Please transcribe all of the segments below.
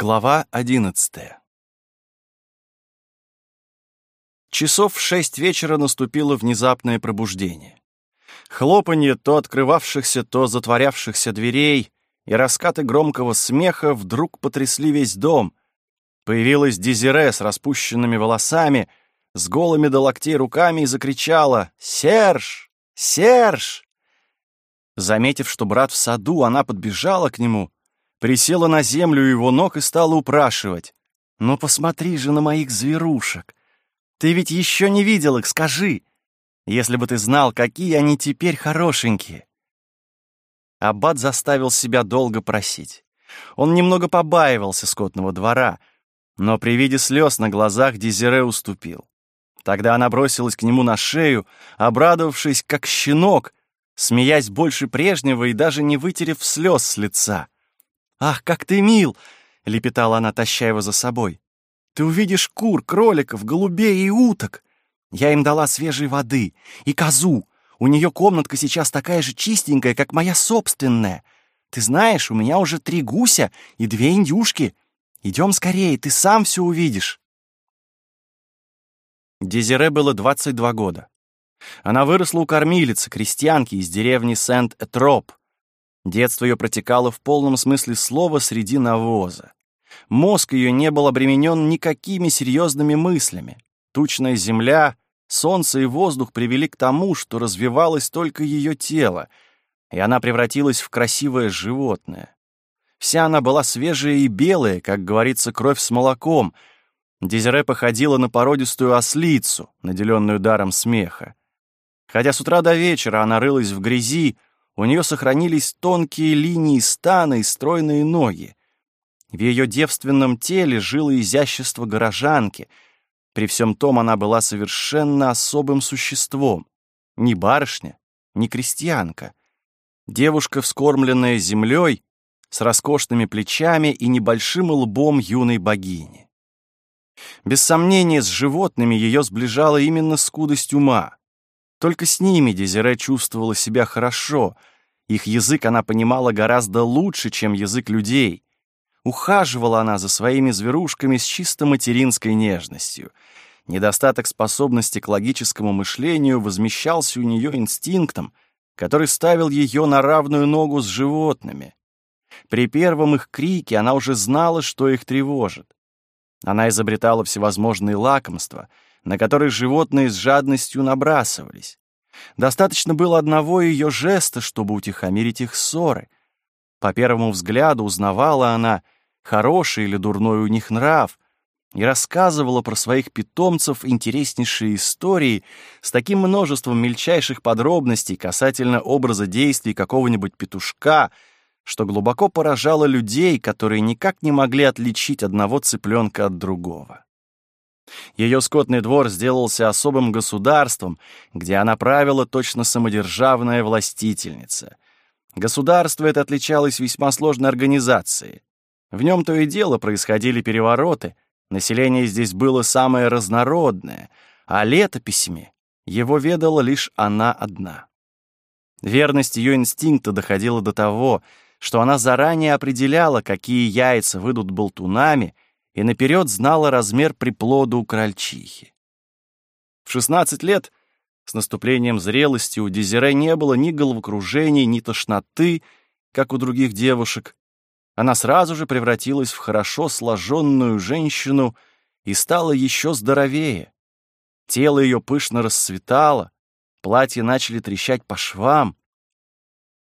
Глава одиннадцатая Часов в шесть вечера наступило внезапное пробуждение. Хлопанье то открывавшихся, то затворявшихся дверей и раскаты громкого смеха вдруг потрясли весь дом. Появилась Дезире с распущенными волосами, с голыми до локтей руками и закричала «Серж! Серж!». Заметив, что брат в саду, она подбежала к нему — присела на землю его ног и стала упрашивать. «Ну посмотри же на моих зверушек! Ты ведь еще не видел их, скажи! Если бы ты знал, какие они теперь хорошенькие!» Аббат заставил себя долго просить. Он немного побаивался скотного двора, но при виде слез на глазах Дезире уступил. Тогда она бросилась к нему на шею, обрадовавшись, как щенок, смеясь больше прежнего и даже не вытерев слез с лица. «Ах, как ты мил!» — лепетала она, таща его за собой. «Ты увидишь кур, кроликов, голубей и уток. Я им дала свежей воды и козу. У нее комнатка сейчас такая же чистенькая, как моя собственная. Ты знаешь, у меня уже три гуся и две индюшки. Идем скорее, ты сам все увидишь». Дезире было 22 года. Она выросла у кормилицы, крестьянки из деревни Сент-Этроп, Детство ее протекало в полном смысле слова среди навоза. Мозг ее не был обременен никакими серьезными мыслями. Тучная земля, солнце и воздух привели к тому, что развивалось только ее тело, и она превратилась в красивое животное. Вся она была свежая и белая, как говорится, кровь с молоком. Дезире походила на породистую ослицу, наделенную даром смеха. Хотя с утра до вечера она рылась в грязи, у нее сохранились тонкие линии стана и стройные ноги. В ее девственном теле жило изящество горожанки. При всем том она была совершенно особым существом. Ни барышня, ни крестьянка. Девушка, вскормленная землей, с роскошными плечами и небольшим лбом юной богини. Без сомнения, с животными ее сближала именно скудость ума. Только с ними Дезире чувствовала себя хорошо — их язык она понимала гораздо лучше, чем язык людей. Ухаживала она за своими зверушками с чисто материнской нежностью. Недостаток способности к логическому мышлению возмещался у нее инстинктом, который ставил ее на равную ногу с животными. При первом их крике она уже знала, что их тревожит. Она изобретала всевозможные лакомства, на которые животные с жадностью набрасывались. Достаточно было одного ее жеста, чтобы утихомирить их ссоры. По первому взгляду узнавала она, хороший или дурной у них нрав, и рассказывала про своих питомцев интереснейшие истории с таким множеством мельчайших подробностей касательно образа действий какого-нибудь петушка, что глубоко поражало людей, которые никак не могли отличить одного цыпленка от другого. Ее скотный двор сделался особым государством, где она правила точно самодержавная властительница. Государство это отличалось весьма сложной организацией. В нем то и дело происходили перевороты, население здесь было самое разнородное, а летописями его ведала лишь она одна. Верность ее инстинкта доходила до того, что она заранее определяла, какие яйца выйдут болтунами — и наперед знала размер приплода у крольчихи. В 16 лет с наступлением зрелости у Дезире не было ни головокружений, ни тошноты, как у других девушек. Она сразу же превратилась в хорошо сложенную женщину и стала еще здоровее. Тело ее пышно расцветало, платья начали трещать по швам.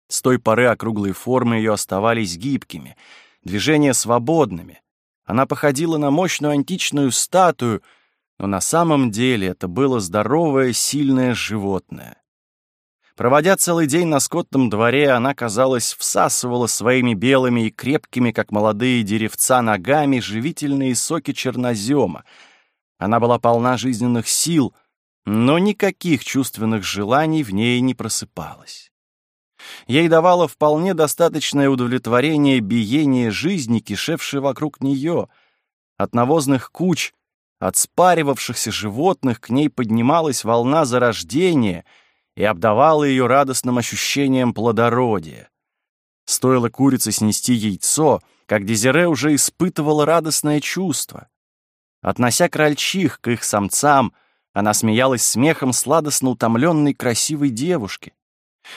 С той поры округлые формы ее оставались гибкими, движения свободными. Она походила на мощную античную статую, но на самом деле это было здоровое, сильное животное. Проводя целый день на скотном дворе, она, казалось, всасывала своими белыми и крепкими, как молодые деревца, ногами живительные соки чернозема. Она была полна жизненных сил, но никаких чувственных желаний в ней не просыпалось. Ей давало вполне достаточное удовлетворение биение жизни, кишевшей вокруг нее. От навозных куч, от спаривавшихся животных к ней поднималась волна зарождения и обдавала ее радостным ощущением плодородия. Стоило курице снести яйцо, как Дезире уже испытывала радостное чувство. Относя крольчих к их самцам, она смеялась смехом сладостно утомленной красивой девушки,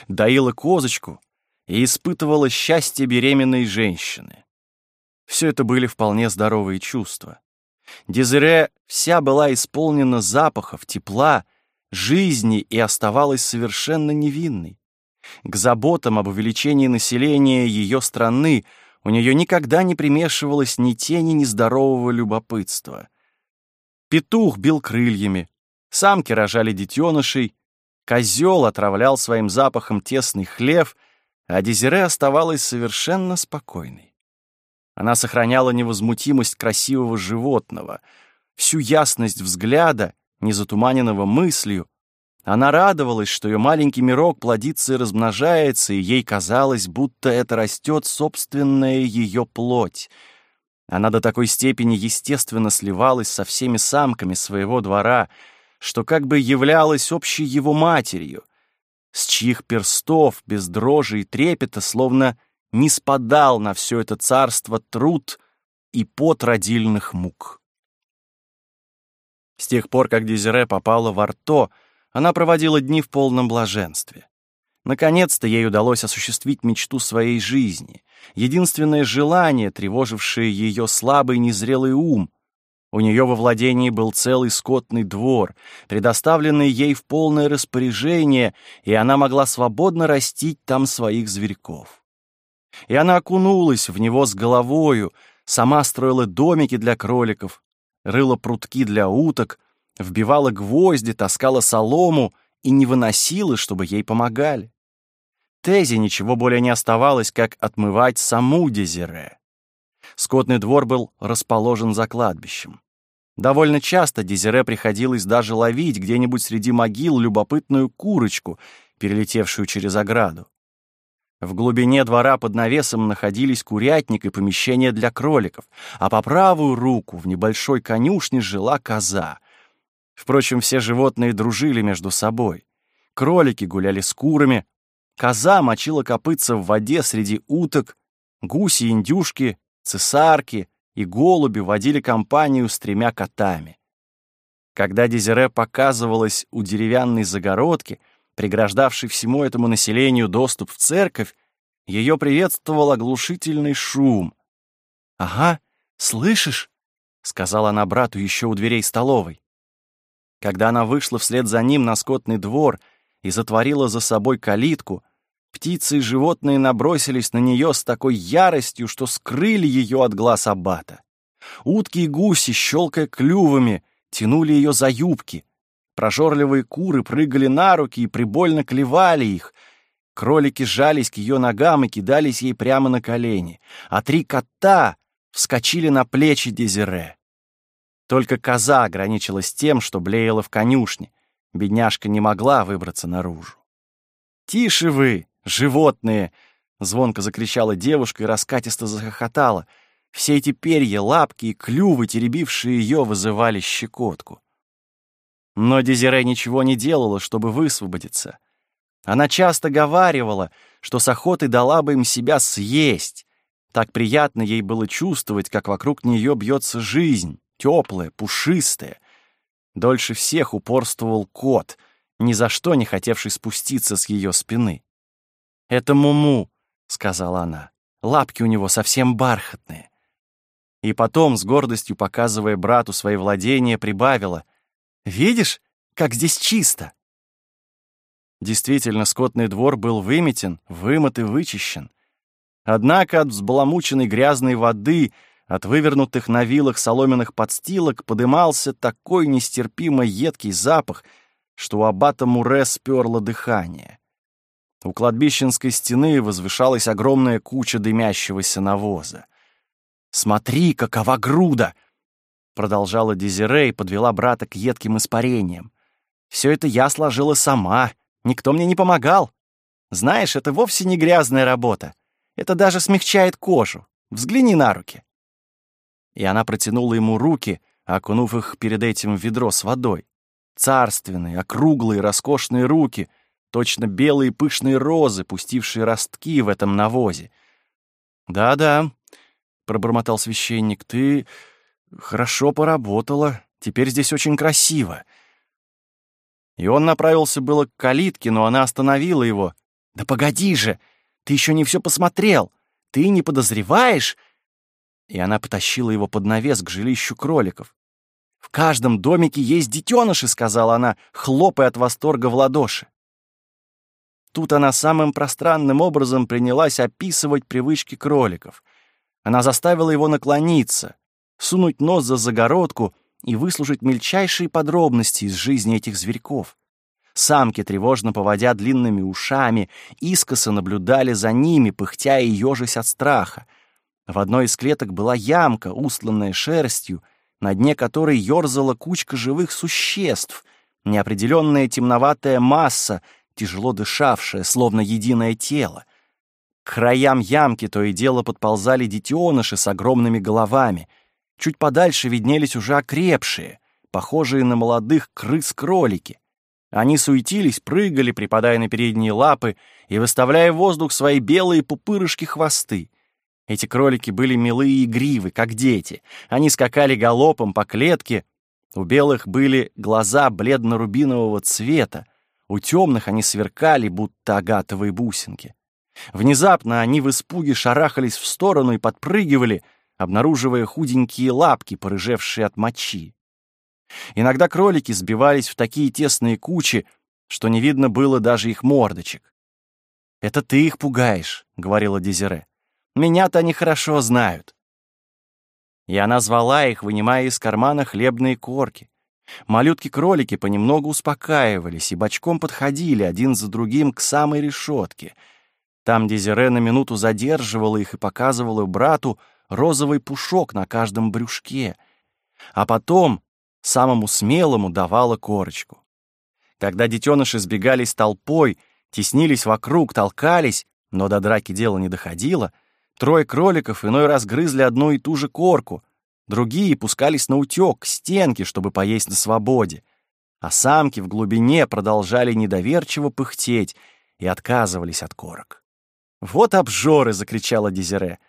доила козочку и испытывала счастье беременной женщины. Все это были вполне здоровые чувства. Дезире вся была исполнена запахов, тепла, жизни и оставалась совершенно невинной. К заботам об увеличении населения ее страны у нее никогда не примешивалось ни тени нездорового любопытства. Петух бил крыльями, самки рожали детенышей, козел отравлял своим запахом тесный хлев, а Дезире оставалась совершенно спокойной. Она сохраняла невозмутимость красивого животного, всю ясность взгляда, не затуманенного мыслью, она радовалась, что ее маленький мирок плодится и размножается, и ей казалось, будто это растет собственная ее плоть. Она до такой степени естественно сливалась со всеми самками своего двора, что как бы являлась общей его матерью, с чьих перстов без дрожи и трепета словно не спадал на все это царство труд и пот родильных мук. С тех пор, как Дезире попала в Арто, она проводила дни в полном блаженстве. Наконец-то ей удалось осуществить мечту своей жизни, единственное желание, тревожившее ее слабый незрелый ум. У нее во владении был целый скотный двор, предоставленный ей в полное распоряжение, и она могла свободно растить там своих зверьков. И она окунулась в него с головою, сама строила домики для кроликов, рыла прутки для уток, вбивала гвозди, таскала солому и не выносила, чтобы ей помогали. Тезе ничего более не оставалось, как отмывать саму Дезире. Скотный двор был расположен за кладбищем. Довольно часто Дезире приходилось даже ловить где-нибудь среди могил любопытную курочку, перелетевшую через ограду. В глубине двора под навесом находились курятник и помещение для кроликов, а по правую руку в небольшой конюшне жила коза, Впрочем, все животные дружили между собой. Кролики гуляли с курами, коза мочила копытца в воде среди уток, гуси, индюшки, цесарки и голуби водили компанию с тремя котами. Когда Дезире показывалась у деревянной загородки, преграждавшей всему этому населению доступ в церковь, ее приветствовал оглушительный шум. «Ага, слышишь?» — сказала она брату еще у дверей столовой. Когда она вышла вслед за ним на скотный двор и затворила за собой калитку, птицы и животные набросились на нее с такой яростью, что скрыли ее от глаз аббата. Утки и гуси, щелкая клювами, тянули ее за юбки. Прожорливые куры прыгали на руки и прибольно клевали их. Кролики жались к ее ногам и кидались ей прямо на колени, а три кота вскочили на плечи Дезире. Только коза ограничилась тем, что блеяла в конюшне. Бедняжка не могла выбраться наружу. «Тише вы, животные!» — звонко закричала девушка и раскатисто захохотала. Все эти перья, лапки и клювы, теребившие ее, вызывали щекотку. Но Дезире ничего не делала, чтобы высвободиться. Она часто говаривала, что с охотой дала бы им себя съесть. Так приятно ей было чувствовать, как вокруг нее бьется жизнь теплое, пушистое. Дольше всех упорствовал кот, ни за что не хотевший спуститься с ее спины. «Это Муму», — сказала она. «Лапки у него совсем бархатные». И потом, с гордостью показывая брату свои владения, прибавила. «Видишь, как здесь чисто?» Действительно, скотный двор был выметен, вымыт и вычищен. Однако от взбаламученной грязной воды от вывернутых на вилах соломенных подстилок подымался такой нестерпимо едкий запах, что у аббата Муре сперло дыхание. У кладбищенской стены возвышалась огромная куча дымящегося навоза. «Смотри, какова груда!» — продолжала Дезире и подвела брата к едким испарениям. «Все это я сложила сама, никто мне не помогал. Знаешь, это вовсе не грязная работа. Это даже смягчает кожу. Взгляни на руки» и она протянула ему руки, окунув их перед этим в ведро с водой. Царственные, округлые, роскошные руки, точно белые пышные розы, пустившие ростки в этом навозе. Да-да, пробормотал священник, — «ты хорошо поработала. Теперь здесь очень красиво». И он направился было к калитке, но она остановила его. «Да погоди же! Ты еще не все посмотрел! Ты не подозреваешь?» И она потащила его под навес к жилищу кроликов. «В каждом домике есть детеныши», — сказала она, хлопая от восторга в ладоши. Тут она самым пространным образом принялась описывать привычки кроликов. Она заставила его наклониться, сунуть нос за загородку и выслушать мельчайшие подробности из жизни этих зверьков. Самки, тревожно поводя длинными ушами, искоса наблюдали за ними, пыхтя и ежась от страха. В одной из клеток была ямка, устланная шерстью, на дне которой ерзала кучка живых существ, неопределенная темноватая масса, тяжело дышавшая, словно единое тело. К краям ямки то и дело подползали детеныши с огромными головами. Чуть подальше виднелись уже окрепшие, похожие на молодых крыс-кролики. Они суетились, прыгали, припадая на передние лапы и выставляя в воздух свои белые пупырышки-хвосты. Эти кролики были милые и игривы, как дети. Они скакали галопом по клетке. У белых были глаза бледно-рубинового цвета. У темных они сверкали, будто агатовые бусинки. Внезапно они в испуге шарахались в сторону и подпрыгивали, обнаруживая худенькие лапки, порыжевшие от мочи. Иногда кролики сбивались в такие тесные кучи, что не видно было даже их мордочек. «Это ты их пугаешь», — говорила Дезире. «Меня-то они хорошо знают». И она звала их, вынимая из кармана хлебные корки. Малютки-кролики понемногу успокаивались и бочком подходили один за другим к самой решетке. Там Дезире на минуту задерживала их и показывала брату розовый пушок на каждом брюшке. А потом самому смелому давала корочку. Когда детеныши сбегались толпой, теснились вокруг, толкались, но до драки дело не доходило, трое кроликов иной раз грызли одну и ту же корку, другие пускались на утек к стенке, чтобы поесть на свободе, а самки в глубине продолжали недоверчиво пыхтеть и отказывались от корок. «Вот обжоры!» — закричала Дезире.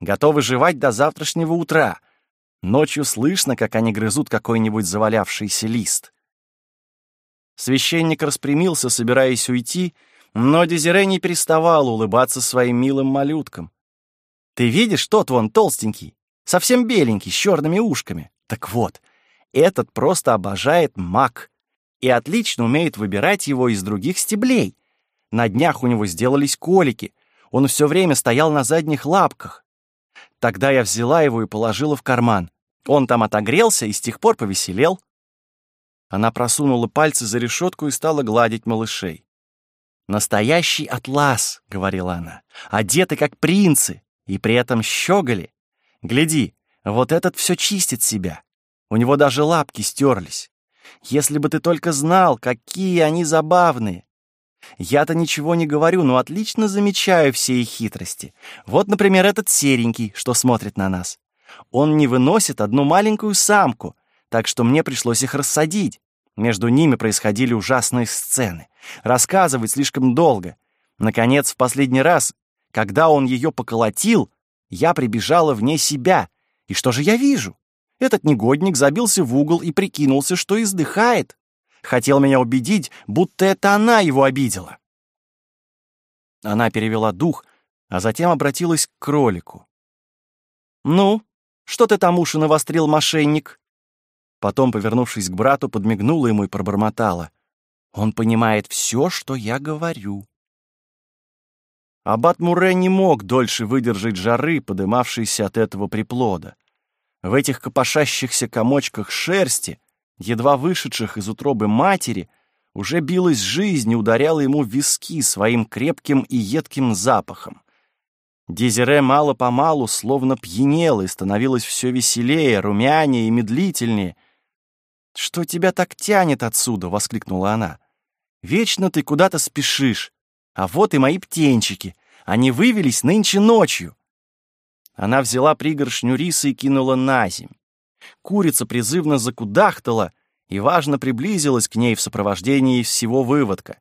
«Готовы жевать до завтрашнего утра!» Ночью слышно, как они грызут какой-нибудь завалявшийся лист. Священник распрямился, собираясь уйти, но Дезире не переставал улыбаться своим милым малюткам. «Ты видишь, тот вон толстенький, совсем беленький, с черными ушками. Так вот, этот просто обожает мак и отлично умеет выбирать его из других стеблей. На днях у него сделались колики, он все время стоял на задних лапках. Тогда я взяла его и положила в карман. Он там отогрелся и с тех пор повеселел. Она просунула пальцы за решетку и стала гладить малышей. «Настоящий атлас», — говорила она, — «одеты как принцы, и при этом щеголи. Гляди, вот этот все чистит себя. У него даже лапки стерлись. Если бы ты только знал, какие они забавные. Я-то ничего не говорю, но отлично замечаю все их хитрости. Вот, например, этот серенький, что смотрит на нас. Он не выносит одну маленькую самку, так что мне пришлось их рассадить. Между ними происходили ужасные сцены. Рассказывать слишком долго. Наконец, в последний раз, когда он ее поколотил, я прибежала вне себя. И что же я вижу? Этот негодник забился в угол и прикинулся, что издыхает. Хотел меня убедить, будто это она его обидела. Она перевела дух, а затем обратилась к кролику. «Ну, что ты там уши навострил, мошенник?» Потом, повернувшись к брату, подмигнула ему и пробормотала. «Он понимает все, что я говорю». Аббат Муре не мог дольше выдержать жары, подымавшейся от этого приплода. В этих копошащихся комочках шерсти, едва вышедших из утробы матери, уже билась жизнь и ударяла ему в виски своим крепким и едким запахом. Дезире мало-помалу словно пьянела и становилась все веселее, румянее и медлительнее. «Что тебя так тянет отсюда?» — воскликнула она. «Вечно ты куда-то спешишь. А вот и мои птенчики. Они вывелись нынче ночью». Она взяла пригоршню риса и кинула на земь. Курица призывно закудахтала и, важно, приблизилась к ней в сопровождении всего выводка.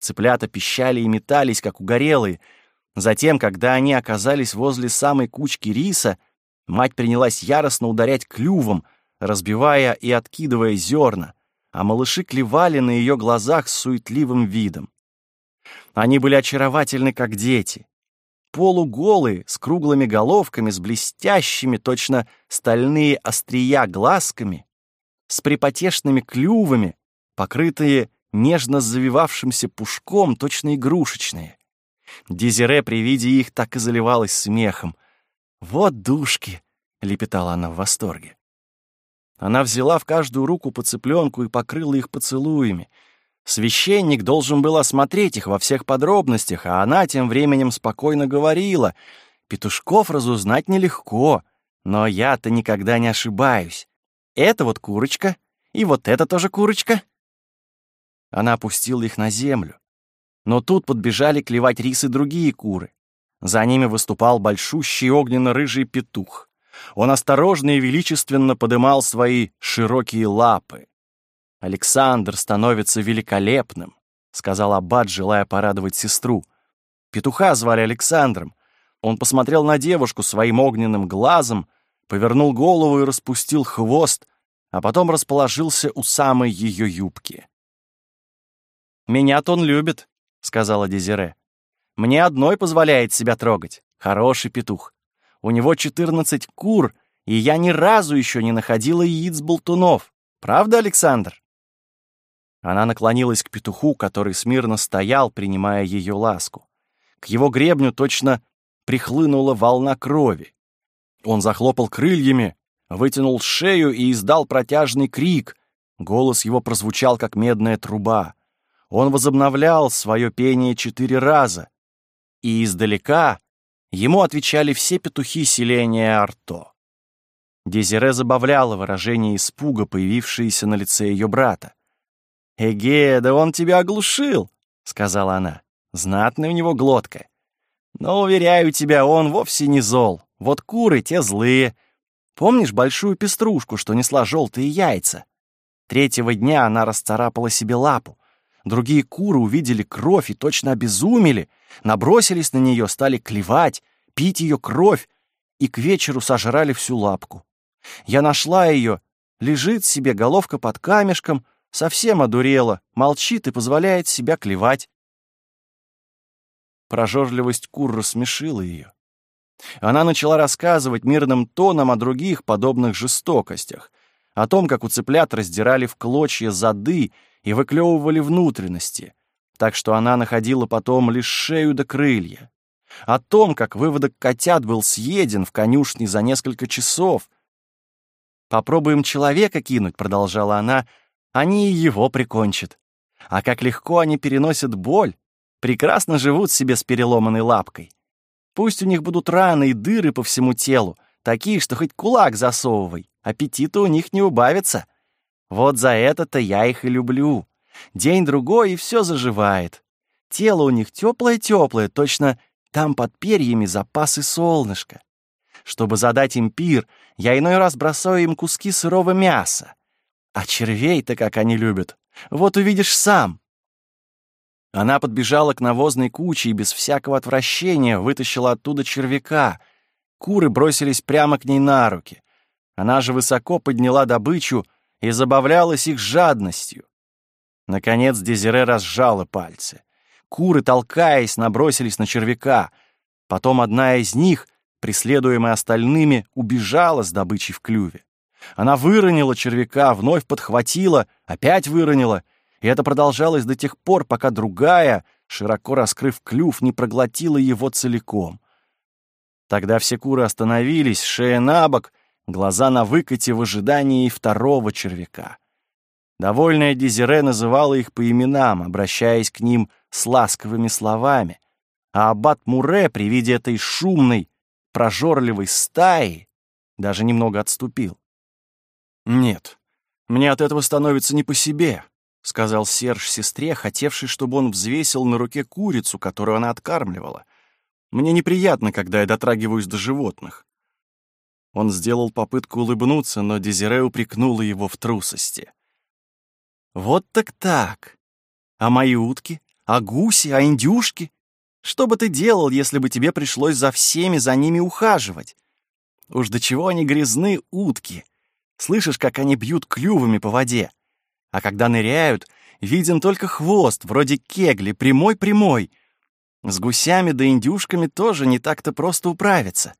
Цыплята пищали и метались, как угорелые — Затем, когда они оказались возле самой кучки риса, Мать принялась яростно ударять клювом, разбивая и откидывая зерна, а малыши клевали на ее глазах с суетливым видом. Они были очаровательны, как дети. Полуголые, с круглыми головками, с блестящими, точно стальные острия глазками, с припотешными клювами, покрытые нежно завивавшимся пушком, точно игрушечные. Дезире при виде их так и заливалась смехом. «Вот душки!» — лепетала она в восторге. Она взяла в каждую руку по цыпленку и покрыла их поцелуями. Священник должен был осмотреть их во всех подробностях, а она тем временем спокойно говорила. «Петушков разузнать нелегко, но я-то никогда не ошибаюсь. Это вот курочка, и вот это тоже курочка». Она опустила их на землю. Но тут подбежали клевать рис и другие куры. За ними выступал большущий огненно-рыжий петух. Он осторожно и величественно подымал свои широкие лапы. «Александр становится великолепным», — сказал Аббат, желая порадовать сестру. Петуха звали Александром. Он посмотрел на девушку своим огненным глазом, повернул голову и распустил хвост, а потом расположился у самой ее юбки. «Меня-то он любит», — сказала Дезире. «Мне одной позволяет себя трогать. Хороший петух. У него четырнадцать кур, и я ни разу еще не находила яиц болтунов. Правда, Александр?» Она наклонилась к петуху, который смирно стоял, принимая ее ласку. К его гребню точно прихлынула волна крови. Он захлопал крыльями, вытянул шею и издал протяжный крик. Голос его прозвучал, как медная труба. Он возобновлял свое пение четыре раза, и издалека ему отвечали все петухи селения Арто. Дезире забавляло выражение испуга, появившееся на лице ее брата. «Эге, да он тебя оглушил!» — сказала она. «Знатная у него глотка. Но, уверяю тебя, он вовсе не зол. Вот куры те злые. Помнишь большую пеструшку, что несла желтые яйца? Третьего дня она расцарапала себе лапу. Другие куры увидели кровь и точно обезумели, набросились на нее, стали клевать, пить ее кровь и к вечеру сожрали всю лапку. Я нашла ее, лежит себе головка под камешком, Совсем одурела, молчит и позволяет себя клевать. Прожорливость кур рассмешила ее. Она начала рассказывать мирным тоном о других подобных жестокостях, о том, как у цыплят раздирали в клочья зады и выклевывали внутренности, так что она находила потом лишь шею до крылья, о том, как выводок котят был съеден в конюшне за несколько часов. «Попробуем человека кинуть», — продолжала она, — они и его прикончат. А как легко они переносят боль, прекрасно живут себе с переломанной лапкой. Пусть у них будут раны и дыры по всему телу, такие, что хоть кулак засовывай, аппетита у них не убавится. Вот за это-то я их и люблю. День-другой, и все заживает. Тело у них теплое-теплое, точно там под перьями запасы солнышка. Чтобы задать им пир, я иной раз бросаю им куски сырого мяса. А червей-то как они любят. Вот увидишь сам. Она подбежала к навозной куче и без всякого отвращения вытащила оттуда червяка. Куры бросились прямо к ней на руки. Она же высоко подняла добычу и забавлялась их жадностью. Наконец Дезире разжала пальцы. Куры, толкаясь, набросились на червяка. Потом одна из них, преследуемая остальными, убежала с добычей в клюве. Она выронила червяка, вновь подхватила, опять выронила, и это продолжалось до тех пор, пока другая, широко раскрыв клюв, не проглотила его целиком. Тогда все куры остановились, шея на бок, глаза на выкате в ожидании второго червяка. Довольная Дезире называла их по именам, обращаясь к ним с ласковыми словами, а аббат Муре при виде этой шумной, прожорливой стаи даже немного отступил. «Нет, мне от этого становится не по себе», — сказал Серж сестре, хотевший, чтобы он взвесил на руке курицу, которую она откармливала. «Мне неприятно, когда я дотрагиваюсь до животных». Он сделал попытку улыбнуться, но Дезире упрекнула его в трусости. «Вот так так. А мои утки? А гуси? А индюшки? Что бы ты делал, если бы тебе пришлось за всеми за ними ухаживать? Уж до чего они грязны, утки. Слышишь, как они бьют клювами по воде. А когда ныряют, виден только хвост, вроде кегли, прямой-прямой. С гусями да индюшками тоже не так-то просто управиться.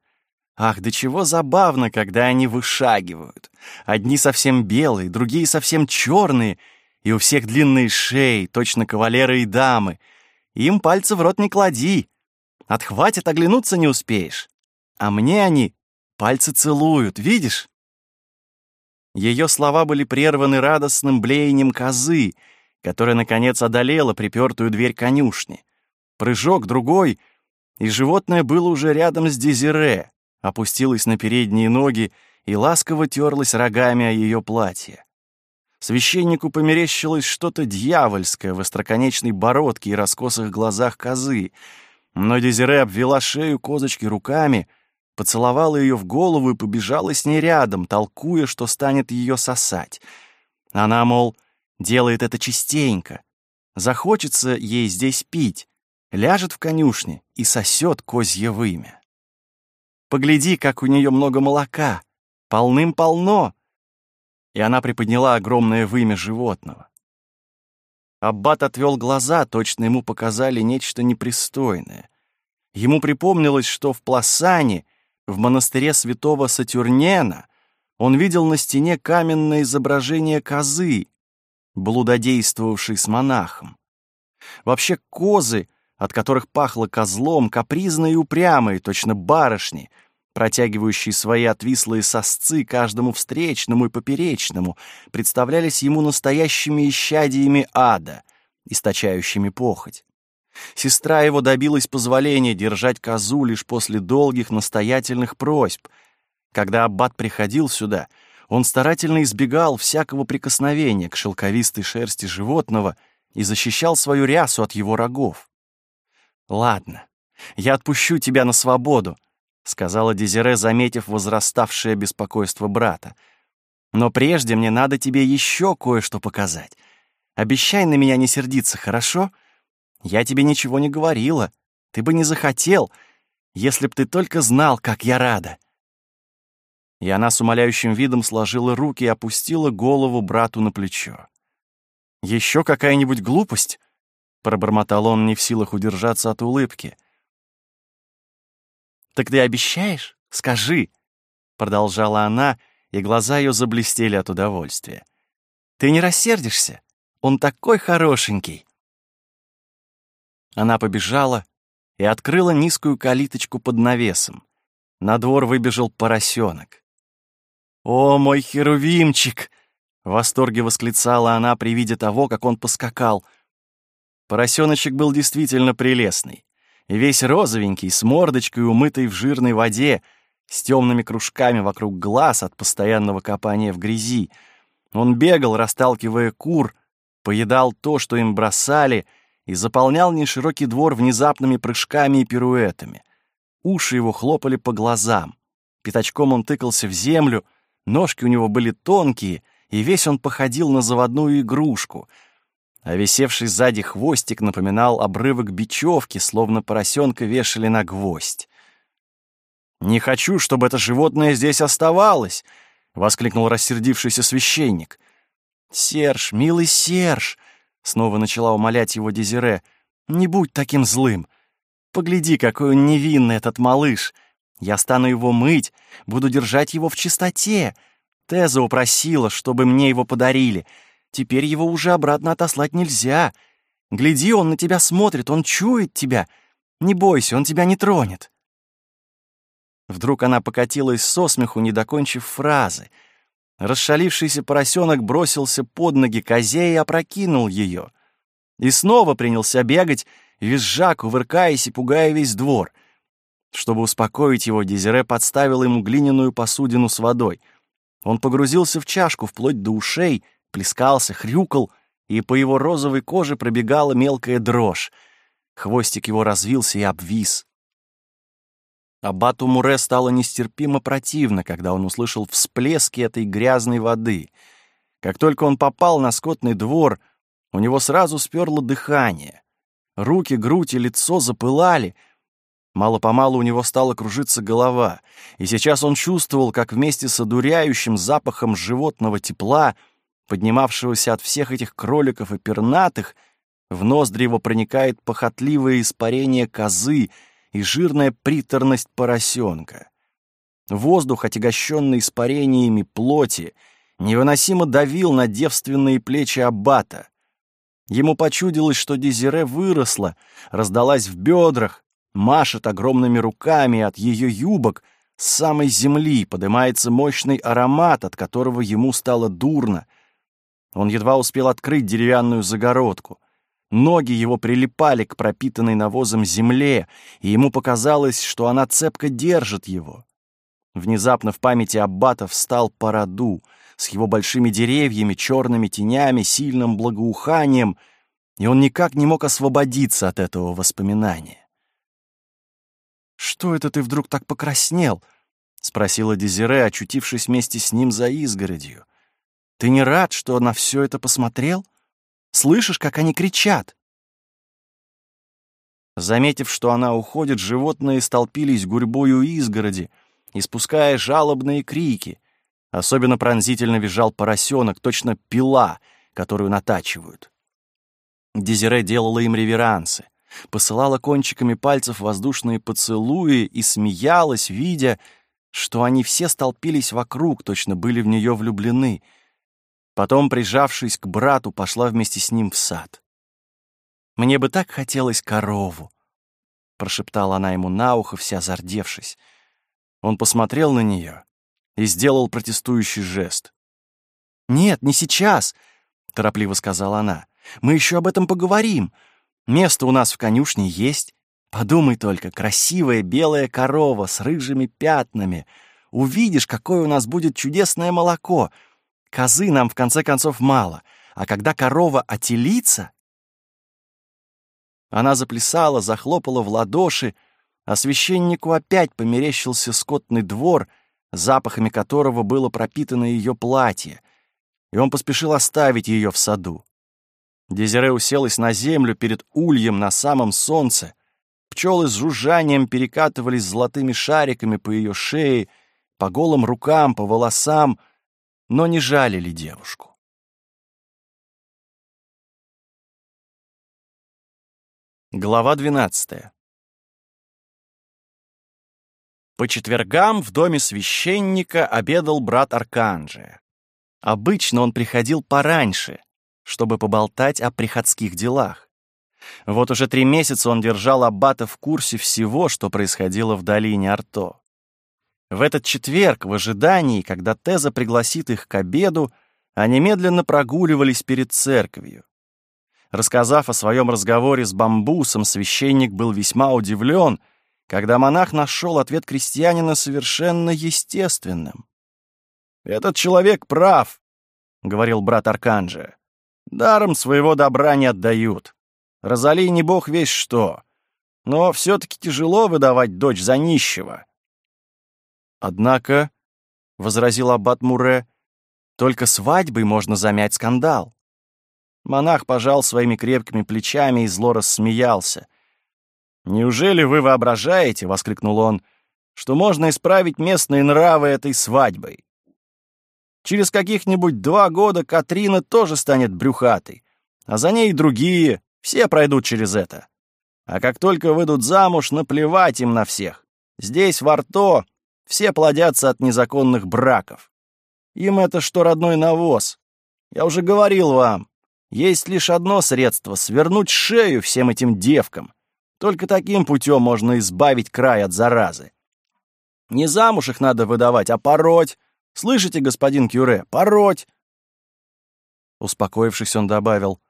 Ах, до чего забавно, когда они вышагивают. Одни совсем белые, другие совсем черные, и у всех длинные шеи, точно кавалеры и дамы. Им пальцы в рот не клади. Отхватит, оглянуться не успеешь. А мне они пальцы целуют, видишь? Ее слова были прерваны радостным блеянием козы, которая, наконец, одолела припертую дверь конюшни. Прыжок другой, и животное было уже рядом с Дезире, опустилось на передние ноги и ласково терлось рогами о ее платье. Священнику померещилось что-то дьявольское в остроконечной бородке и раскосых глазах козы, но Дезире обвела шею козочки руками, поцеловала ее в голову и побежала с ней рядом, толкуя, что станет ее сосать. Она, мол, делает это частенько. Захочется ей здесь пить, ляжет в конюшне и сосет козье вымя. Погляди, как у нее много молока, полным-полно. И она приподняла огромное вымя животного. Аббат отвел глаза, точно ему показали нечто непристойное. Ему припомнилось, что в Пласане, в монастыре святого Сатюрнена, он видел на стене каменное изображение козы, блудодействовавшей с монахом. Вообще козы, от которых пахло козлом, капризные и упрямые, точно барышни, протягивающие свои отвислые сосцы каждому встречному и поперечному, представлялись ему настоящими исчадиями ада, источающими похоть. Сестра его добилась позволения держать козу лишь после долгих настоятельных просьб. Когда аббат приходил сюда, он старательно избегал всякого прикосновения к шелковистой шерсти животного и защищал свою рясу от его рогов. «Ладно, я отпущу тебя на свободу», — сказала Дезире, заметив возраставшее беспокойство брата. «Но прежде мне надо тебе еще кое-что показать. Обещай на меня не сердиться, хорошо? Я тебе ничего не говорила. Ты бы не захотел, если б ты только знал, как я рада». И она с умоляющим видом сложила руки и опустила голову брату на плечо. «Еще какая-нибудь глупость?» — пробормотал он, не в силах удержаться от улыбки. «Так ты обещаешь? Скажи!» — продолжала она, и глаза ее заблестели от удовольствия. «Ты не рассердишься? Он такой хорошенький!» Она побежала и открыла низкую калиточку под навесом. На двор выбежал поросенок. «О, мой херувимчик!» — в восторге восклицала она при виде того, как он поскакал. Поросеночек был действительно прелестный весь розовенький, с мордочкой, умытой в жирной воде, с темными кружками вокруг глаз от постоянного копания в грязи. Он бегал, расталкивая кур, поедал то, что им бросали, и заполнял неширокий двор внезапными прыжками и пируэтами. Уши его хлопали по глазам. Пятачком он тыкался в землю, ножки у него были тонкие, и весь он походил на заводную игрушку — а висевший сзади хвостик напоминал обрывок бечевки, словно поросенка вешали на гвоздь. «Не хочу, чтобы это животное здесь оставалось!» — воскликнул рассердившийся священник. «Серж, милый Серж!» — снова начала умолять его Дезире. «Не будь таким злым! Погляди, какой он невинный, этот малыш! Я стану его мыть, буду держать его в чистоте. Теза упросила, чтобы мне его подарили — Теперь его уже обратно отослать нельзя. Гляди, он на тебя смотрит, он чует тебя. Не бойся, он тебя не тронет. Вдруг она покатилась со смеху, не докончив фразы. Расшалившийся поросенок бросился под ноги козе и опрокинул ее. И снова принялся бегать, визжа, кувыркаясь и пугая весь двор. Чтобы успокоить его, Дезире подставил ему глиняную посудину с водой. Он погрузился в чашку вплоть до ушей плескался, хрюкал, и по его розовой коже пробегала мелкая дрожь. Хвостик его развился и обвис. Абату Муре стало нестерпимо противно, когда он услышал всплески этой грязной воды. Как только он попал на скотный двор, у него сразу сперло дыхание. Руки, грудь и лицо запылали. Мало-помалу у него стала кружиться голова, и сейчас он чувствовал, как вместе с одуряющим запахом животного тепла, поднимавшегося от всех этих кроликов и пернатых, в ноздри его проникает похотливое испарение козы и жирная приторность поросенка. Воздух, отягощенный испарениями плоти, невыносимо давил на девственные плечи аббата. Ему почудилось, что Дезире выросла, раздалась в бедрах, машет огромными руками, от ее юбок с самой земли поднимается мощный аромат, от которого ему стало дурно. Он едва успел открыть деревянную загородку. Ноги его прилипали к пропитанной навозом земле, и ему показалось, что она цепко держит его. Внезапно в памяти Аббата встал Параду с его большими деревьями, черными тенями, сильным благоуханием, и он никак не мог освободиться от этого воспоминания. «Что это ты вдруг так покраснел?» — спросила Дезире, очутившись вместе с ним за изгородью. «Ты не рад, что на все это посмотрел? Слышишь, как они кричат?» Заметив, что она уходит, животные столпились гурьбою изгороди, испуская жалобные крики. Особенно пронзительно визжал поросенок, точно пила, которую натачивают. Дезире делала им реверансы посылала кончиками пальцев воздушные поцелуи и смеялась, видя, что они все столпились вокруг, точно были в нее влюблены. Потом, прижавшись к брату, пошла вместе с ним в сад. «Мне бы так хотелось корову», — прошептала она ему на ухо, вся зардевшись. Он посмотрел на нее и сделал протестующий жест. «Нет, не сейчас», — торопливо сказала она. «Мы еще об этом поговорим. Место у нас в конюшне есть. Подумай только, красивая белая корова с рыжими пятнами. Увидишь, какое у нас будет чудесное молоко. Козы нам, в конце концов, мало. А когда корова отелится... Она заплясала, захлопала в ладоши, а священнику опять померещился скотный двор, запахами которого было пропитано ее платье, и он поспешил оставить ее в саду. Дезире уселась на землю перед ульем на самом солнце. Пчелы с жужжанием перекатывались золотыми шариками по ее шее, по голым рукам, по волосам, но не жалили девушку. Глава двенадцатая. По четвергам в доме священника обедал брат Арканджия. Обычно он приходил пораньше, чтобы поболтать о приходских делах. Вот уже три месяца он держал Аббата в курсе всего, что происходило в долине Арто. В этот четверг, в ожидании, когда Теза пригласит их к обеду, они медленно прогуливались перед церковью. Рассказав о своем разговоре с бамбусом, священник был весьма удивлен, когда монах нашел ответ крестьянина совершенно естественным. «Этот человек прав», — говорил брат Арканджия. Даром своего добра не отдают. Розали не бог весь что. Но все-таки тяжело выдавать дочь за нищего. Однако, — возразил аббат Муре, — только свадьбой можно замять скандал. Монах пожал своими крепкими плечами и зло рассмеялся. «Неужели вы воображаете, — воскликнул он, — что можно исправить местные нравы этой свадьбой? Через каких-нибудь два года Катрина тоже станет брюхатой, а за ней и другие, все пройдут через это. А как только выйдут замуж, наплевать им на всех. Здесь, в Арто, все плодятся от незаконных браков. Им это что родной навоз. Я уже говорил вам, есть лишь одно средство — свернуть шею всем этим девкам. Только таким путем можно избавить край от заразы. Не замуж их надо выдавать, а пороть, Слышите, господин Кюре, пороть!» Успокоившись, он добавил,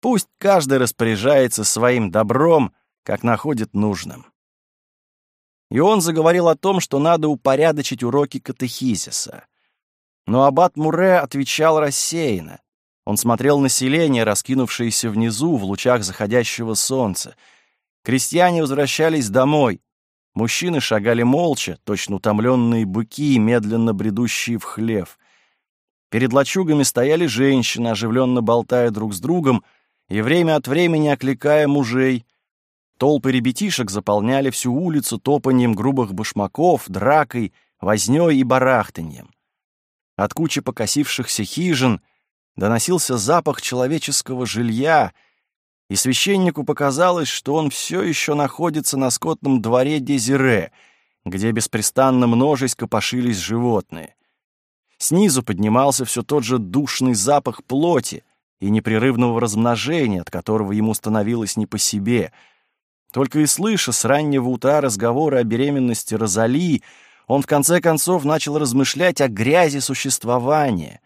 «Пусть каждый распоряжается своим добром, как находит нужным». И он заговорил о том, что надо упорядочить уроки катехизиса. Но аббат Муре отвечал рассеянно. Он смотрел на селение, раскинувшееся внизу в лучах заходящего солнца. Крестьяне возвращались домой. Мужчины шагали молча, точно утомленные быки, медленно бредущие в хлев. Перед лачугами стояли женщины, оживленно болтая друг с другом и время от времени окликая мужей. Толпы ребятишек заполняли всю улицу топанием грубых башмаков, дракой, вознёй и барахтаньем. От кучи покосившихся хижин доносился запах человеческого жилья, и священнику показалось, что он все еще находится на скотном дворе Дезире, где беспрестанно множесть копошились животные. Снизу поднимался все тот же душный запах плоти и непрерывного размножения, от которого ему становилось не по себе. Только и слыша с раннего утра разговоры о беременности Розали, он в конце концов начал размышлять о грязи существования,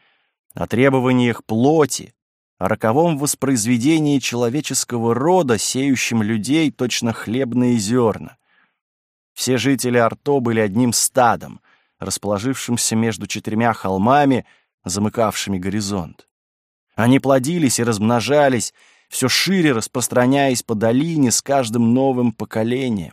о требованиях плоти, о роковом воспроизведении человеческого рода, сеющим людей точно хлебные зерна. Все жители Арто были одним стадом, расположившимся между четырьмя холмами, замыкавшими горизонт. Они плодились и размножались, все шире распространяясь по долине с каждым новым поколением.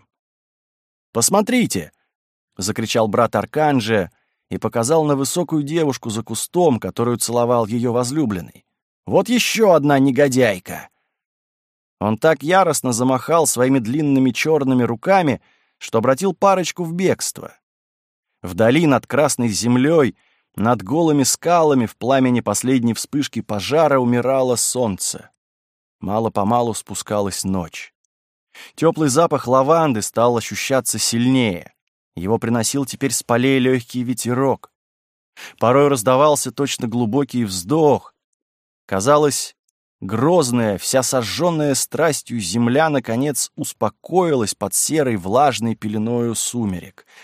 «Посмотрите!» — закричал брат Арканджия и показал на высокую девушку за кустом, которую целовал ее возлюбленный. «Вот еще одна негодяйка!» Он так яростно замахал своими длинными черными руками, что обратил парочку в бегство. Вдали над красной землей, над голыми скалами в пламени последней вспышки пожара умирало солнце. Мало-помалу спускалась ночь. Теплый запах лаванды стал ощущаться сильнее. Его приносил теперь с полей легкий ветерок. Порой раздавался точно глубокий вздох. Казалось, грозная, вся сожженная страстью земля, наконец, успокоилась под серой влажной пеленою сумерек —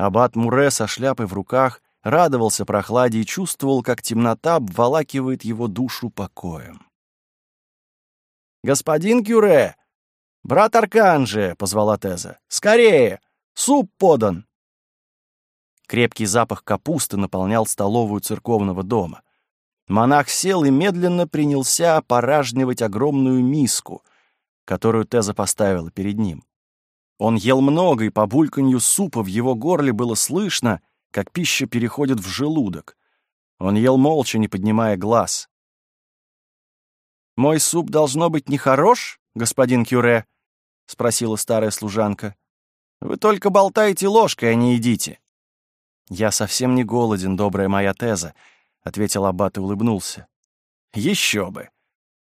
Аббат Муре со шляпой в руках радовался прохладе и чувствовал, как темнота обволакивает его душу покоем. «Господин Кюре! Брат Арканже!» — позвала Теза. «Скорее! Суп подан!» Крепкий запах капусты наполнял столовую церковного дома. Монах сел и медленно принялся опоражнивать огромную миску, которую Теза поставила перед ним. Он ел много, и по бульканью супа в его горле было слышно, как пища переходит в желудок. Он ел молча, не поднимая глаз. «Мой суп должно быть нехорош, господин Кюре?» — спросила старая служанка. «Вы только болтаете ложкой, а не едите». «Я совсем не голоден, добрая моя Теза», — ответил Аббат и улыбнулся. «Еще бы!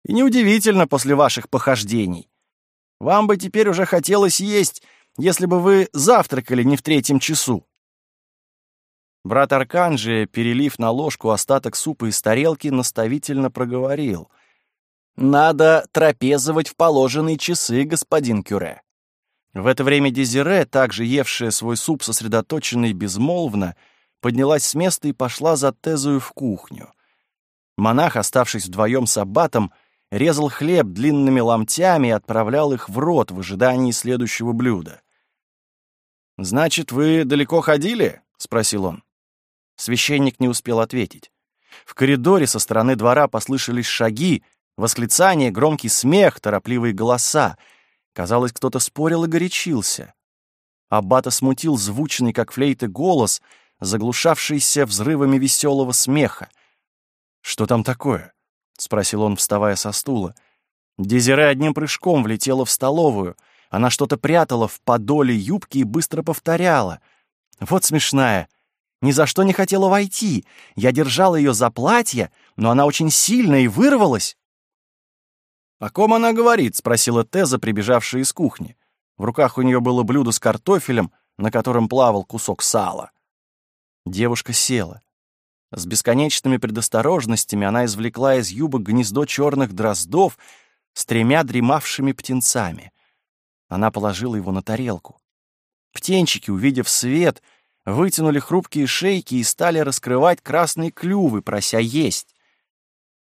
И неудивительно после ваших похождений. Вам бы теперь уже хотелось есть, если бы вы завтракали не в третьем часу. Брат Арканджи, перелив на ложку остаток супа из тарелки, наставительно проговорил. «Надо трапезовать в положенные часы, господин Кюре». В это время Дезире, также евшая свой суп сосредоточенно и безмолвно, поднялась с места и пошла за Тезою в кухню. Монах, оставшись вдвоем с аббатом, резал хлеб длинными ломтями и отправлял их в рот в ожидании следующего блюда. «Значит, вы далеко ходили?» — спросил он. Священник не успел ответить. В коридоре со стороны двора послышались шаги, восклицания, громкий смех, торопливые голоса. Казалось, кто-то спорил и горячился. Аббата смутил звучный, как флейты, голос, заглушавшийся взрывами веселого смеха. «Что там такое?» — спросил он, вставая со стула. Дезире одним прыжком влетела в столовую. Она что-то прятала в подоле юбки и быстро повторяла. «Вот смешная. Ни за что не хотела войти. Я держала ее за платье, но она очень сильная и вырвалась». «О ком она говорит?» — спросила Теза, прибежавшая из кухни. В руках у нее было блюдо с картофелем, на котором плавал кусок сала. Девушка села. С бесконечными предосторожностями она извлекла из юбок гнездо черных дроздов с тремя дремавшими птенцами. Она положила его на тарелку. Птенчики, увидев свет, вытянули хрупкие шейки и стали раскрывать красные клювы, прося есть.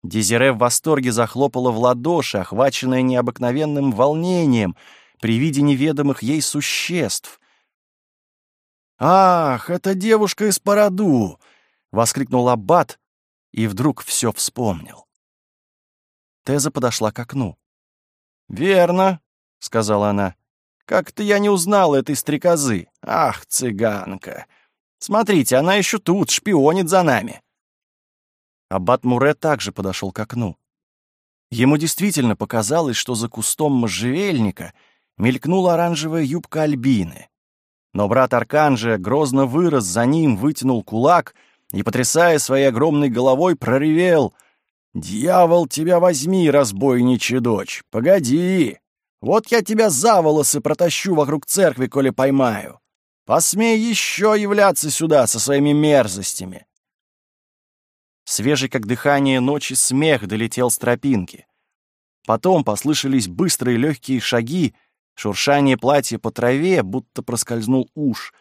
Дезире в восторге захлопала в ладоши, охваченная необыкновенным волнением при виде неведомых ей существ. «Ах, это девушка из Параду!» — воскликнул Аббат и вдруг все вспомнил. Теза подошла к окну. «Верно», — сказала она. «Как-то я не узнала этой стрекозы. Ах, цыганка! Смотрите, она еще тут, шпионит за нами». Аббат Муре также подошел к окну. Ему действительно показалось, что за кустом можжевельника Мелькнула оранжевая юбка Альбины. Но брат Арканжия грозно вырос за ним, вытянул кулак и, потрясая своей огромной головой, проревел «Дьявол, тебя возьми, разбойничья дочь! Погоди! Вот я тебя за волосы протащу вокруг церкви, коли поймаю! Посмей еще являться сюда со своими мерзостями!» Свежий, как дыхание ночи, смех долетел с тропинки. Потом послышались быстрые легкие шаги, шуршание платья по траве, будто проскользнул уж.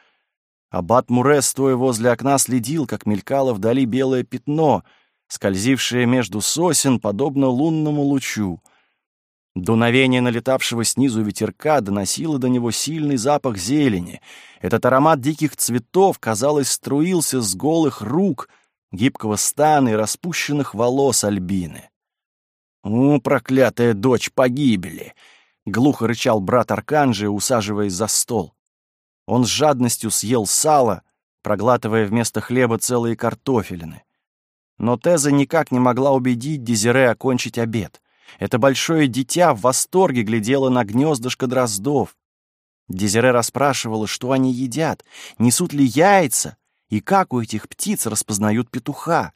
Аббат Муре, стоя возле окна, следил, как мелькало вдали белое пятно, скользившее между сосен, подобно лунному лучу. Дуновение налетавшего снизу ветерка доносило до него сильный запах зелени. Этот аромат диких цветов, казалось, струился с голых рук, гибкого стана и распущенных волос Альбины. «У, проклятая дочь погибели!» — глухо рычал брат Арканджи, усаживаясь за стол. Он с жадностью съел сало, проглатывая вместо хлеба целые картофелины. Но Теза никак не могла убедить Дезире окончить обед. Это большое дитя в восторге глядело на гнездышко дроздов. Дезире расспрашивала, что они едят, несут ли яйца, и как у этих птиц распознают петуха.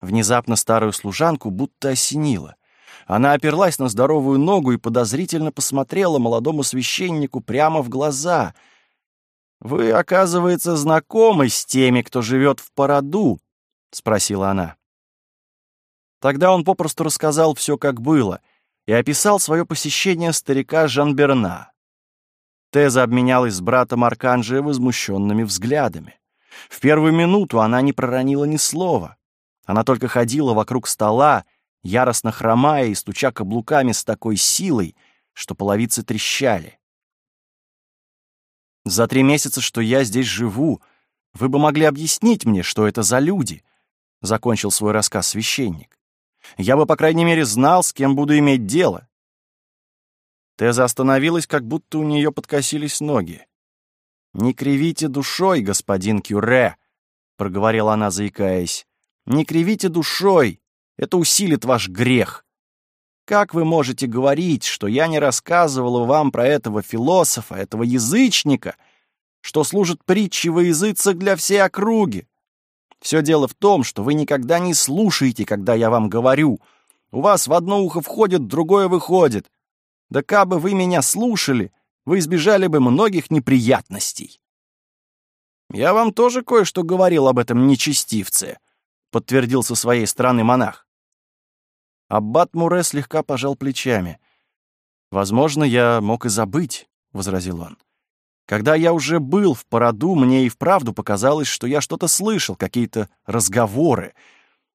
Внезапно старую служанку будто осенило. Она оперлась на здоровую ногу и подозрительно посмотрела молодому священнику прямо в глаза. «Вы, оказывается, знакомы с теми, кто живет в Породу?» — спросила она. Тогда он попросту рассказал все, как было, и описал свое посещение старика Жанберна. Теза обменялась с братом Арканджия возмущенными взглядами. В первую минуту она не проронила ни слова. Она только ходила вокруг стола, яростно хромая и стуча каблуками с такой силой, что половицы трещали. «За три месяца, что я здесь живу, вы бы могли объяснить мне, что это за люди», — закончил свой рассказ священник. Я бы, по крайней мере, знал, с кем буду иметь дело. Теза остановилась, как будто у нее подкосились ноги. «Не кривите душой, господин Кюре», — проговорила она, заикаясь. «Не кривите душой, это усилит ваш грех. Как вы можете говорить, что я не рассказывала вам про этого философа, этого язычника, что служит притчей во языцах для всей округи? Все дело в том, что вы никогда не слушаете, когда я вам говорю. У вас в одно ухо входит, другое выходит. Да кабы вы меня слушали, вы избежали бы многих неприятностей. Я вам тоже кое-что говорил об этом нечестивце, подтвердил со своей стороны монах. Аббат Муре слегка пожал плечами. «Возможно, я мог и забыть», — возразил он. Когда я уже был в породу, мне и вправду показалось, что я что-то слышал, какие-то разговоры.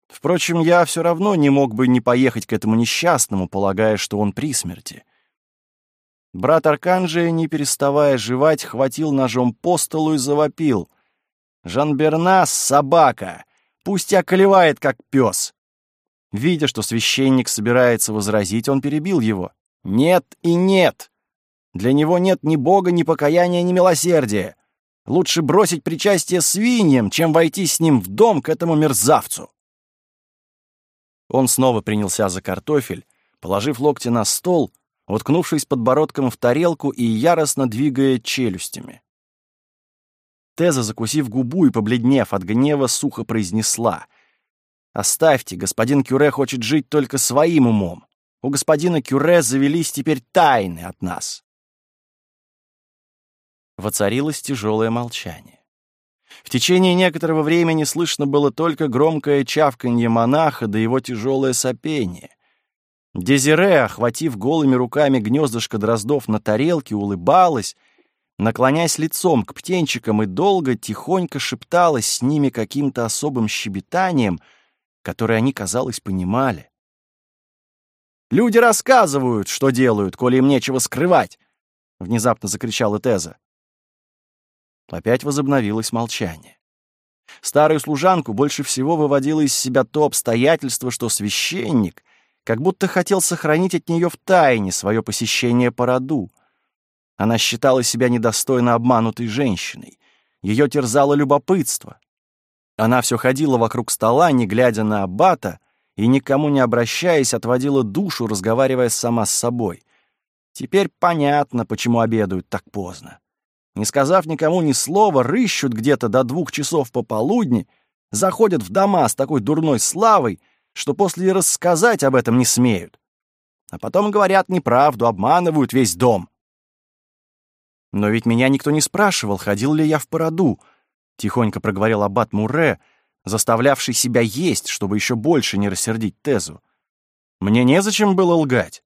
Впрочем, я все равно не мог бы не поехать к этому несчастному, полагая, что он при смерти. Брат Арканджия, не переставая жевать, хватил ножом по столу и завопил. «Жан-Бернас — собака! Пусть околевает, как пес!» Видя, что священник собирается возразить, он перебил его. «Нет и нет! Для него нет ни Бога, ни покаяния, ни милосердия. Лучше бросить причастие свиньям, чем войти с ним в дом к этому мерзавцу. Он снова принялся за картофель, положив локти на стол, уткнувшись подбородком в тарелку и яростно двигая челюстями. Теза, закусив губу и побледнев от гнева, сухо произнесла. «Оставьте, господин Кюре хочет жить только своим умом. У господина Кюре завелись теперь тайны от нас». Воцарилось тяжелое молчание. В течение некоторого времени слышно было только громкое чавканье монаха да его тяжелое сопение. Дезире, охватив голыми руками гнездышко дроздов на тарелке, улыбалась, наклоняясь лицом к птенчикам и долго тихонько шепталась с ними каким-то особым щебетанием, которое они, казалось, понимали. «Люди рассказывают, что делают, коли им нечего скрывать!» — внезапно закричала Теза. Опять возобновилось молчание. Старую служанку больше всего выводило из себя то обстоятельство, что священник как будто хотел сохранить от нее в тайне свое посещение по роду. Она считала себя недостойно обманутой женщиной. Ее терзало любопытство. Она все ходила вокруг стола, не глядя на аббата, и, никому не обращаясь, отводила душу, разговаривая сама с собой. Теперь понятно, почему обедают так поздно. Не сказав никому ни слова, рыщут где-то до двух часов пополудни, заходят в дома с такой дурной славой, что после рассказать об этом не смеют. А потом говорят неправду, обманывают весь дом. Но ведь меня никто не спрашивал, ходил ли я в породу, — тихонько проговорил аббат Муре, заставлявший себя есть, чтобы еще больше не рассердить Тезу. Мне незачем было лгать.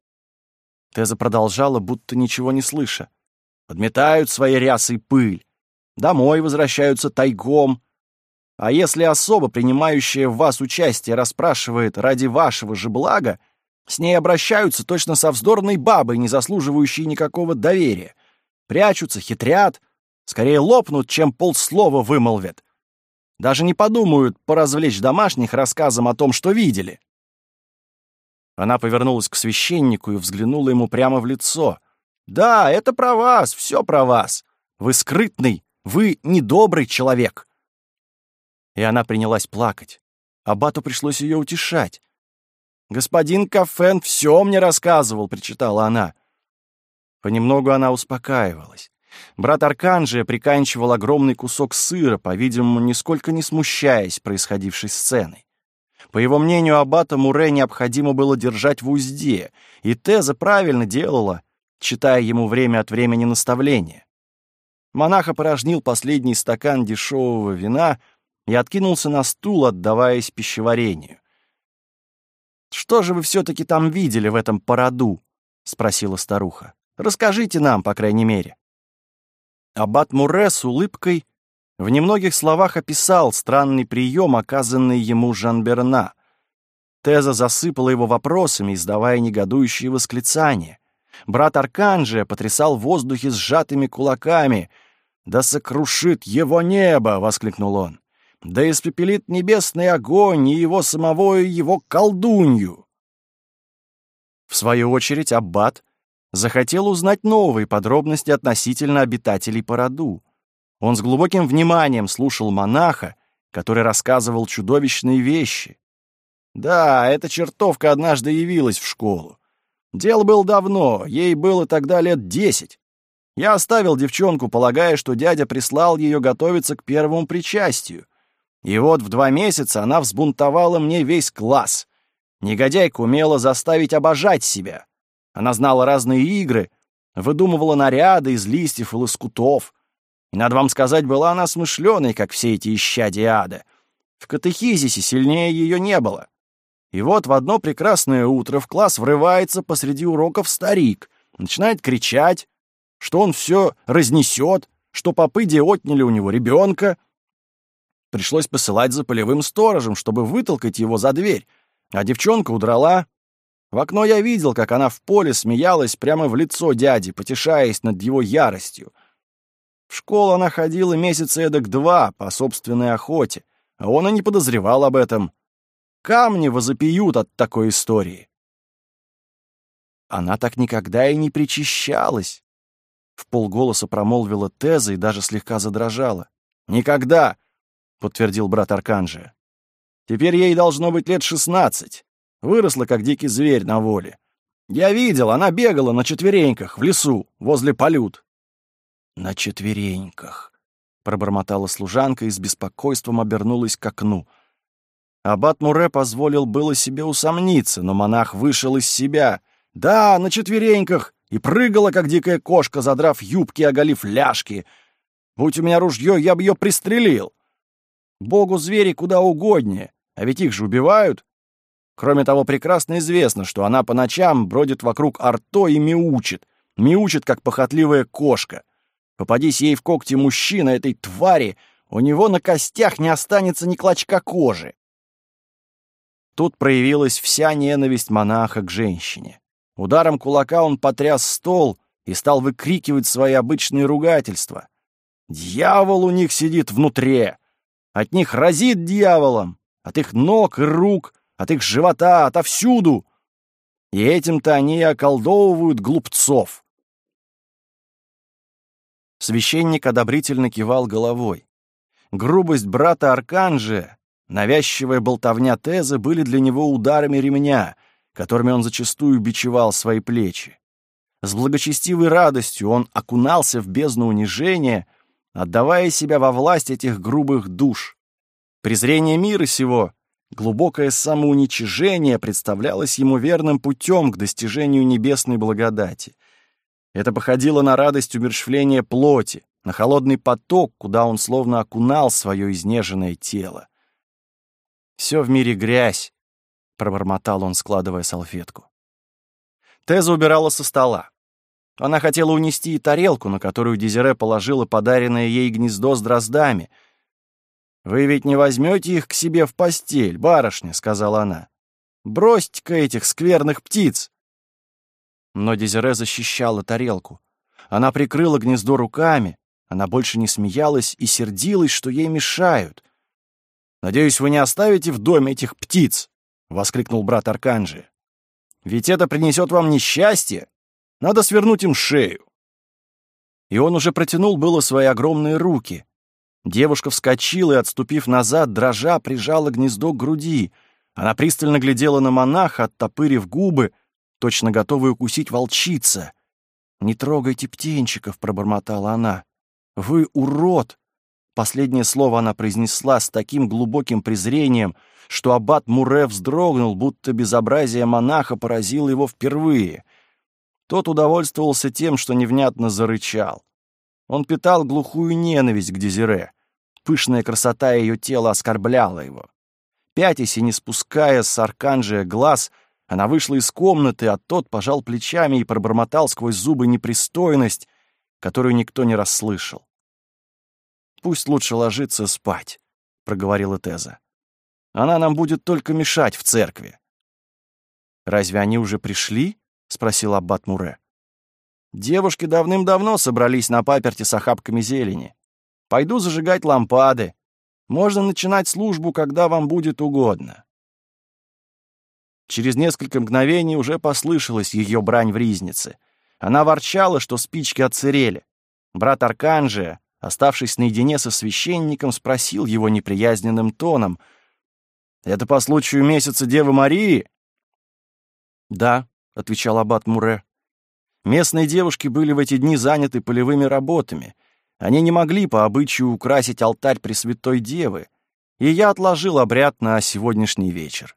Теза продолжала, будто ничего не слыша. Подметают свои рясы и пыль. Домой возвращаются тайгом. А если особо принимающая в вас участие расспрашивает ради вашего же блага, с ней обращаются точно со вздорной бабой, не заслуживающей никакого доверия. Прячутся, хитрят, скорее лопнут, чем полслова вымолвят. Даже не подумают поразвлечь домашних рассказом о том, что видели. Она повернулась к священнику и взглянула ему прямо в лицо. «Да, это про вас, все про вас. Вы скрытный, вы недобрый человек». И она принялась плакать. Абату пришлось ее утешать. «Господин Кафен все мне рассказывал», — причитала она. Понемногу она успокаивалась. Брат Арканджия приканчивал огромный кусок сыра, по-видимому, нисколько не смущаясь происходившей сценой. По его мнению, аббата Муре необходимо было держать в узде, и Теза правильно делала, читая ему время от времени наставления. Монах опорожнил последний стакан дешевого вина и откинулся на стул, отдаваясь пищеварению. «Что же вы все-таки там видели в этом породу?» — спросила старуха. «Расскажите нам, по крайней мере». Аббат Муре с улыбкой в немногих словах описал странный прием, оказанный ему Жан-Берна. Теза засыпала его вопросами, издавая негодующие восклицания. Брат Арканджия потрясал в воздухе сжатыми кулаками. «Да сокрушит его небо!» — воскликнул он. «Да испепелит небесный огонь и его самого, и его колдунью!» В свою очередь Аббат захотел узнать новые подробности относительно обитателей Параду. Он с глубоким вниманием слушал монаха, который рассказывал чудовищные вещи. Да, эта чертовка однажды явилась в школу. Дело было давно, ей было тогда лет десять. Я оставил девчонку, полагая, что дядя прислал ее готовиться к первому причастию. И вот в два месяца она взбунтовала мне весь класс. Негодяйка умела заставить обожать себя. Она знала разные игры, выдумывала наряды из листьев и лоскутов — и, надо вам сказать, была она смышленой, как все эти исчадия ада. В катехизисе сильнее ее не было. И вот в одно прекрасное утро в класс врывается посреди уроков старик, начинает кричать, что он все разнесет, что попыди отняли у него ребенка. Пришлось посылать за полевым сторожем, чтобы вытолкать его за дверь, а девчонка удрала. В окно я видел, как она в поле смеялась прямо в лицо дяди, потешаясь над его яростью. В школу она ходила месяца эдак два по собственной охоте, а он и не подозревал об этом. Камни возопьют от такой истории. Она так никогда и не причащалась. В полголоса промолвила Теза и даже слегка задрожала. «Никогда!» — подтвердил брат Арканжия. «Теперь ей должно быть лет шестнадцать. Выросла, как дикий зверь на воле. Я видел, она бегала на четвереньках в лесу, возле полют на четвереньках», — пробормотала служанка и с беспокойством обернулась к окну. Аббат Муре позволил было себе усомниться, но монах вышел из себя. «Да, на четвереньках!» и прыгала, как дикая кошка, задрав юбки и оголив ляжки. Будь у меня ружье, я бы ее пристрелил. Богу звери куда угоднее, а ведь их же убивают. Кроме того, прекрасно известно, что она по ночам бродит вокруг арто и мяучит. Мяучит, как похотливая кошка. Попадись ей в когти мужчина этой твари, у него на костях не останется ни клочка кожи. Тут проявилась вся ненависть монаха к женщине. Ударом кулака он потряс стол и стал выкрикивать свои обычные ругательства. «Дьявол у них сидит внутри! От них разит дьяволом! От их ног и рук, от их живота, отовсюду! И этим-то они и околдовывают глупцов!» Священник одобрительно кивал головой. Грубость брата Арканжия, навязчивая болтовня Тезы были для него ударами ремня, которыми он зачастую бичевал свои плечи. С благочестивой радостью он окунался в бездну унижения, отдавая себя во власть этих грубых душ. Презрение мира сего, глубокое самоуничижение представлялось ему верным путем к достижению небесной благодати. Это походило на радость умершвления плоти, на холодный поток, куда он словно окунал свое изнеженное тело. «Все в мире грязь», — пробормотал он, складывая салфетку. Теза убирала со стола. Она хотела унести и тарелку, на которую Дезире положила подаренное ей гнездо с дроздами. «Вы ведь не возьмете их к себе в постель, барышня», — сказала она. «Бросьте-ка этих скверных птиц!» Но Дезире защищала тарелку. Она прикрыла гнездо руками, она больше не смеялась и сердилась, что ей мешают. «Надеюсь, вы не оставите в доме этих птиц!» — воскликнул брат Арканджи. «Ведь это принесет вам несчастье! Надо свернуть им шею!» И он уже протянул было свои огромные руки. Девушка вскочила и, отступив назад, дрожа, прижала гнездо к груди. Она пристально глядела на монаха, оттопырив губы, точно готовая укусить волчица. «Не трогайте птенчиков», — пробормотала она. «Вы урод!» Последнее слово она произнесла с таким глубоким презрением, что аббат Муре вздрогнул, будто безобразие монаха поразило его впервые. Тот удовольствовался тем, что невнятно зарычал. Он питал глухую ненависть к Дезире. Пышная красота ее тела оскорбляла его. Пятясь и не спуская с арканжия глаз, она вышла из комнаты, а тот пожал плечами и пробормотал сквозь зубы непристойность, которую никто не расслышал. «Пусть лучше ложится спать», — проговорила Теза. «Она нам будет только мешать в церкви». «Разве они уже пришли?» — спросил аббат Муре. «Девушки давным-давно собрались на паперте с охапками зелени. Пойду зажигать лампады. Можно начинать службу, когда вам будет угодно». Через несколько мгновений уже послышалась ее брань в ризнице. Она ворчала, что спички отсырели. Брат Арканжия, оставшись наедине со священником, спросил его неприязненным тоном. «Это по случаю месяца Девы Марии?» «Да», — отвечал аббат Муре. «Местные девушки были в эти дни заняты полевыми работами. Они не могли по обычаю украсить алтарь Пресвятой Девы, и я отложил обряд на сегодняшний вечер».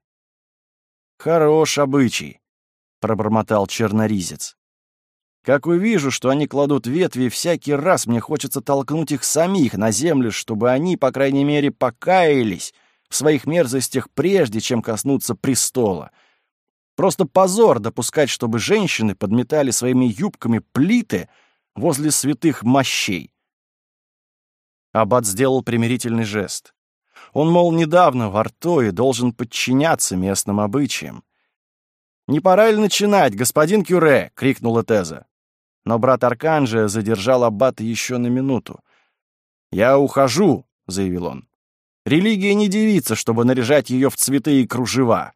«Хорош обычай», — пробормотал черноризец. Как увижу, что они кладут ветви, всякий раз мне хочется толкнуть их самих на землю, чтобы они, по крайней мере, покаялись в своих мерзостях прежде, чем коснуться престола. Просто позор допускать, чтобы женщины подметали своими юбками плиты возле святых мощей. Аббат сделал примирительный жест. Он, мол, недавно в Артое должен подчиняться местным обычаям. «Не пора ли начинать, господин Кюре?» — крикнула Теза. Но брат Арканджия задержал аббата еще на минуту. «Я ухожу», — заявил он. «Религия не девица, чтобы наряжать ее в цветы и кружева».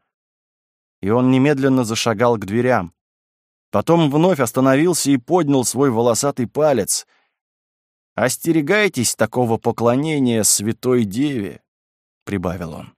И он немедленно зашагал к дверям. Потом вновь остановился и поднял свой волосатый палец. «Остерегайтесь такого поклонения святой деве», — прибавил он.